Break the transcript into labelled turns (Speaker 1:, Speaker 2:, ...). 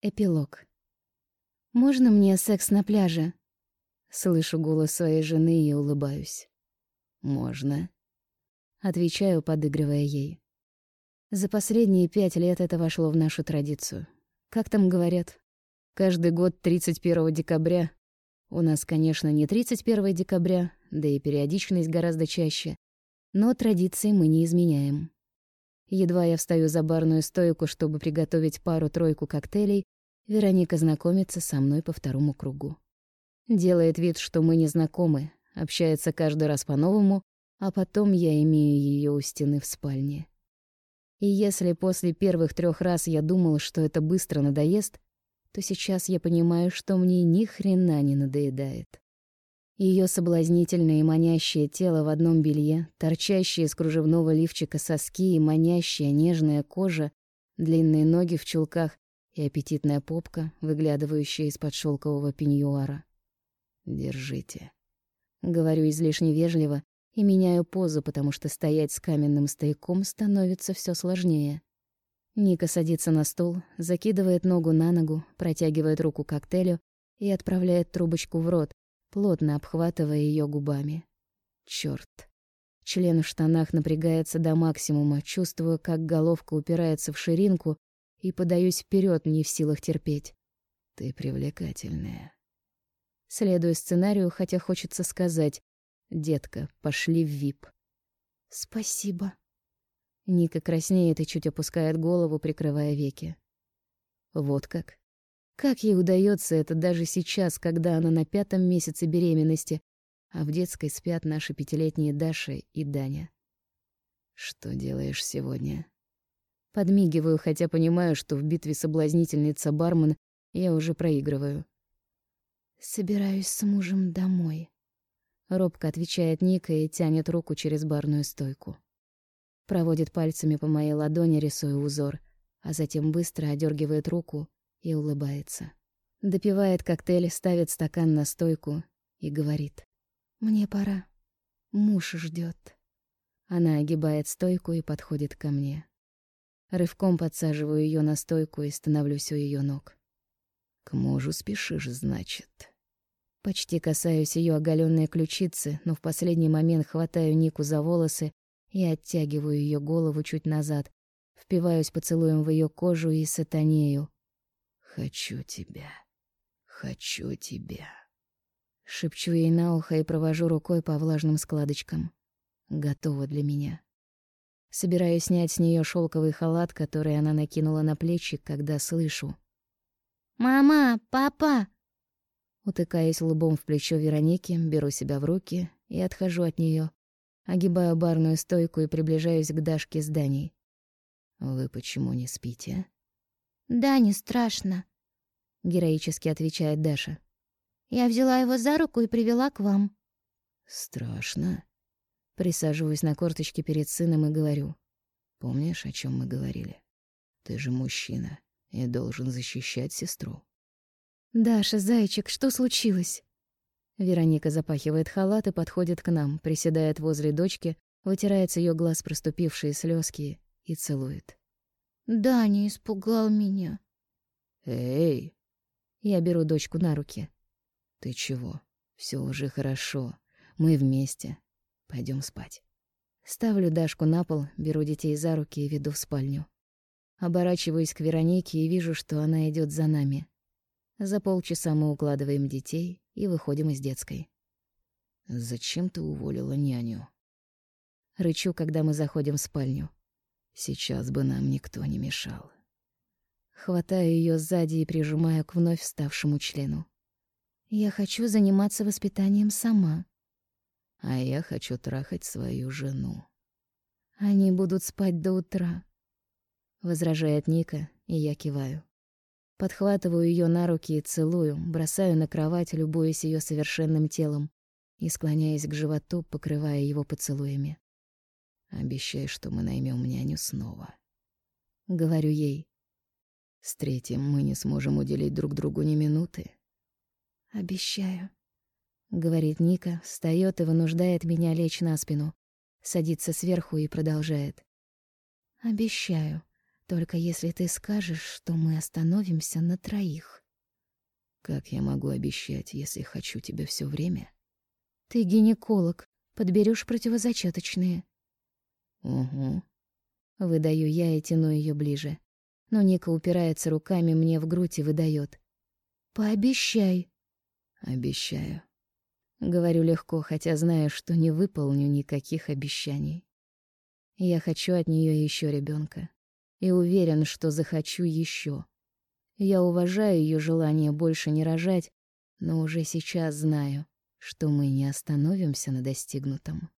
Speaker 1: Эпилог. «Можно мне секс на пляже?» Слышу голос своей жены и улыбаюсь.
Speaker 2: «Можно», —
Speaker 1: отвечаю, подыгрывая ей. За последние пять лет это вошло в нашу традицию. Как там говорят? Каждый год 31 декабря. У нас, конечно, не 31 декабря, да и периодичность гораздо чаще. Но традиции мы не изменяем. Едва я встаю за барную стойку, чтобы приготовить пару-тройку коктейлей, Вероника знакомится со мной по второму кругу. Делает вид, что мы не знакомы, общается каждый раз по-новому, а потом я имею ее у стены в спальне. И если после первых трех раз я думала, что это быстро надоест, то сейчас я понимаю, что мне ни хрена не надоедает. Ее соблазнительное и манящее тело в одном белье, торчащие из кружевного лифчика соски и манящая нежная кожа, длинные ноги в чулках и аппетитная попка, выглядывающая из-под шелкового пеньюара.
Speaker 2: «Держите».
Speaker 1: Говорю излишне вежливо и меняю позу, потому что стоять с каменным стояком становится все сложнее. Ника садится на стул, закидывает ногу на ногу, протягивает руку к коктейлю и отправляет трубочку в рот, плотно обхватывая ее губами. Черт! Член в штанах напрягается до максимума, чувствую, как головка упирается в ширинку и подаюсь вперед, не в силах терпеть.
Speaker 2: Ты привлекательная.
Speaker 1: Следую сценарию, хотя хочется сказать «Детка, пошли в ВИП». «Спасибо». Ника краснеет и чуть опускает голову, прикрывая веки. Вот как. Как ей удается это даже сейчас, когда она на пятом месяце беременности, а в детской спят наши пятилетние Даша и Даня?
Speaker 2: «Что делаешь сегодня?»
Speaker 1: Подмигиваю, хотя понимаю, что в битве соблазнительница бармен я уже проигрываю. «Собираюсь с мужем домой», — робко отвечает Ника и тянет руку через барную стойку. Проводит пальцами по моей ладони, рисуя узор, а затем быстро одергивает руку и улыбается. Допивает коктейль, ставит стакан на стойку и говорит. «Мне пора. Муж ждет. Она огибает стойку и подходит ко мне. Рывком подсаживаю ее на стойку и становлюсь у ее ног.
Speaker 2: «К мужу спешишь, значит?»
Speaker 1: Почти касаюсь ее оголенной ключицы, но в последний момент хватаю Нику за волосы и оттягиваю ее голову чуть назад, впиваюсь поцелуем в ее кожу и сатанею,
Speaker 2: «Хочу тебя, хочу тебя».
Speaker 1: Шепчу ей на ухо и провожу рукой по влажным складочкам. Готова для меня. Собираюсь снять с нее шелковый халат, который она накинула на плечи, когда слышу. «Мама! Папа!» Утыкаясь лбом в плечо Вероники, беру себя в руки и отхожу от нее, Огибаю барную стойку и приближаюсь к Дашке с Даней.
Speaker 2: «Вы почему не спите?»
Speaker 3: «Да, не страшно», — героически отвечает Даша. «Я взяла его за руку и привела к вам».
Speaker 2: «Страшно?»
Speaker 1: Присаживаюсь на корточки перед сыном и говорю.
Speaker 2: «Помнишь, о чем мы говорили? Ты же мужчина и должен защищать сестру».
Speaker 1: «Даша, зайчик, что случилось?» Вероника запахивает халат и подходит к нам, приседает возле дочки, вытирает с её глаз проступившие слезки и целует.
Speaker 3: Даня испугал меня.
Speaker 2: Эй!
Speaker 1: Я беру дочку на руки.
Speaker 2: Ты чего? Все уже хорошо. Мы вместе. Пойдем спать.
Speaker 1: Ставлю Дашку на пол, беру детей за руки и веду в спальню. Оборачиваюсь к Веронике и вижу, что она идет за нами. За полчаса мы укладываем детей и выходим из детской.
Speaker 2: «Зачем ты уволила няню?»
Speaker 1: Рычу, когда мы заходим в спальню.
Speaker 2: Сейчас бы нам никто не мешал.
Speaker 1: Хватаю ее сзади и прижимаю к вновь вставшему члену. Я хочу заниматься воспитанием сама.
Speaker 2: А я хочу трахать свою жену.
Speaker 1: Они будут спать до утра, возражает Ника, и я киваю. Подхватываю ее на руки и целую, бросаю на кровать, любуясь ее совершенным телом и склоняясь к животу, покрывая его поцелуями.
Speaker 2: Обещай, что мы наймем няню снова.
Speaker 1: Говорю ей.
Speaker 2: С третьим мы не сможем уделить друг другу ни минуты.
Speaker 1: Обещаю. Говорит Ника, встает и вынуждает меня лечь на спину. Садится сверху и продолжает. Обещаю. Только если ты скажешь, что мы остановимся на троих.
Speaker 2: Как я могу обещать, если хочу тебя все время?
Speaker 1: Ты гинеколог, подберешь противозачаточные.
Speaker 2: Угу.
Speaker 1: Выдаю я и тяну ее ближе. Но Ника упирается руками мне в грудь и выдает: "Пообещай".
Speaker 2: Обещаю.
Speaker 1: Говорю легко, хотя знаю, что не выполню никаких обещаний. Я хочу от нее еще ребенка и уверен, что захочу еще. Я уважаю ее желание больше не рожать, но уже сейчас знаю, что мы не остановимся на достигнутом.